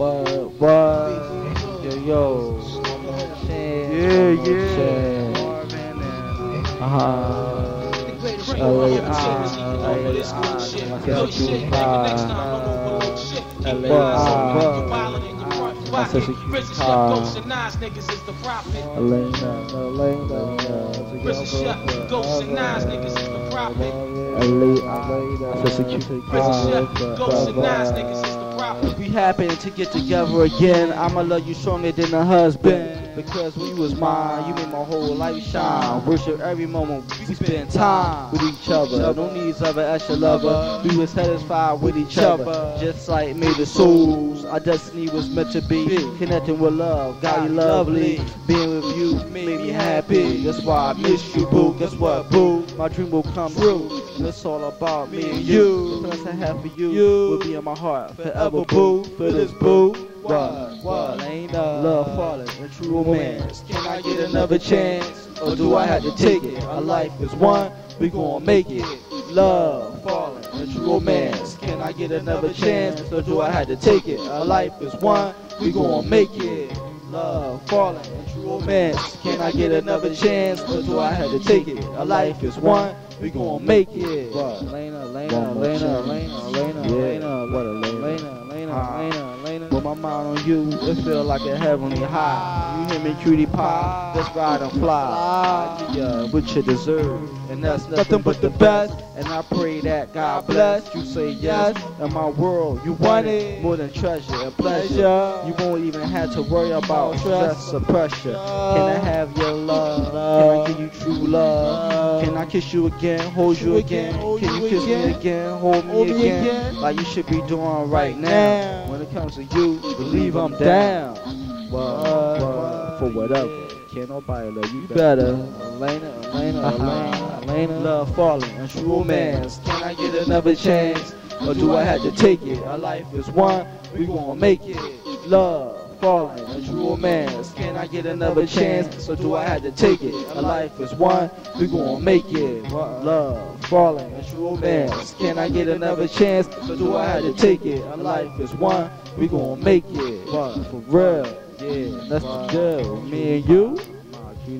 What, what? Yo, yo. One more chance. Yeah, yeah. chance. Uh-huh. LA, ah, LA, ah, sister Cutie Pie. LA, ah, my sister Cutie Pie. Elena, Elena, together forever. LA, ah, my sister Cutie Pie. If we happen to get together again, I'ma love you stronger than a husband. Because when you was mine, you made my whole life shine. Worship every moment we spend time with each other. No needs of an extra lover. We was satisfied with each other. Just like made the souls. Our destiny was meant to be. Connecting with love. God, you lovely. Being with you made me happy. That's why I miss you, boo. Guess what, boo? My dream will come true. It's all about me and you. The feelings I have for you will be in my heart forever, boo. For this boo. What? What? Ain't uh, love falling and true romance. Can I get another chance? Or do I have to take it? Our life is one, we gon' make it. Love falling and true romance. Can I get another chance? Or do I have to take it? Our life is one, we gon' make it. Love falling and true romance. Can I get another chance? Or do I have to take it? Our life is one, we gon' make it. What? Lena, Lena, Lena, Lena, Lena, Lena, what a my mind on you, it feel like a heavenly high. You hear me, cutie pie? Let's ride and fly. I ya what you deserve, and that's nothing but the best. And I pray that God bless you. Say yes, in my world you want it more than treasure and pleasure. You won't even have to worry about stress or pressure. Can I have your love? Can I give you true love? Can I kiss you again, hold you again? Can you kiss me again, hold me again? Like you should be doing right now. When it comes to you, believe I'm down. What, for whatever. Can't nobody love you better. Elena, Elena, uh-huh. Elena, Elena. Love falling and true romance. Can I get another chance? Or do I have to take it? Our life is one, we gon' make it. Love falling and true romance. Can I get another chance? So do I have to take it? Our life is one, we gon' make it. Love falling and true romance. Can I get another chance? Or do I have to take it? Our life is one, we gon' make it. For real. Yeah, that's the deal. Me and you.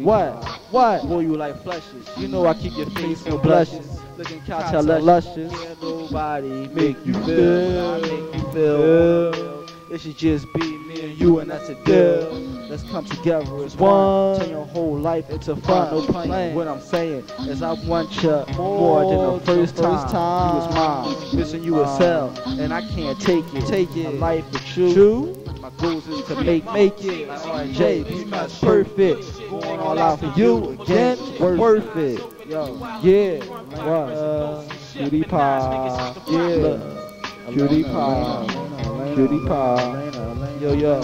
What? What? Boy, you like flushes. You know I keep your face in blushes. Looking couch luscious. Can't nobody make you feel. I make you feel. It should just be me and you, and that's a deal. Let's come together as one. Turn your whole life into fun. No playing. What I'm saying is I want you more than the first time. You was mine, missing you as hell, and I can't take it. Take it. A life with you. My goals is to make make it. Like RJ, be much perfect. Going all out for you again. Worth it. Yo, yeah. What? Uh, cutie pie. Yeah. Cutie pie. Cutie pie. Yo, yo.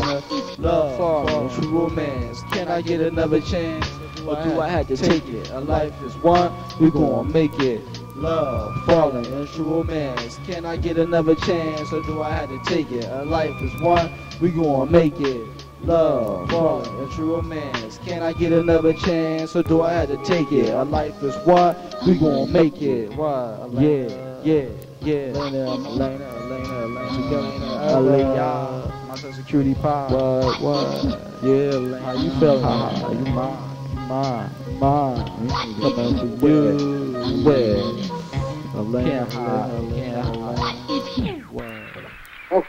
Love, fall, true romance. Can I get another chance? Or do I have to take it? A life is one, we gon' make it. Love, falling, and true romance. Can I get another chance? Or do I have to take it? A life is one, we gon' make it. Love, falling, and true romance. Can I get another chance? Or do I have to take it? A life is one, we gon' make it. What? Yeah, yeah, yeah. Elena, Elena, Elena, Elena, Elena, my social security pie. What, what? Yeah, Elena. How you feeling? How you mine? Mine, mine. Coming for you. Where? Elena, can't hide, can't hide. Okay.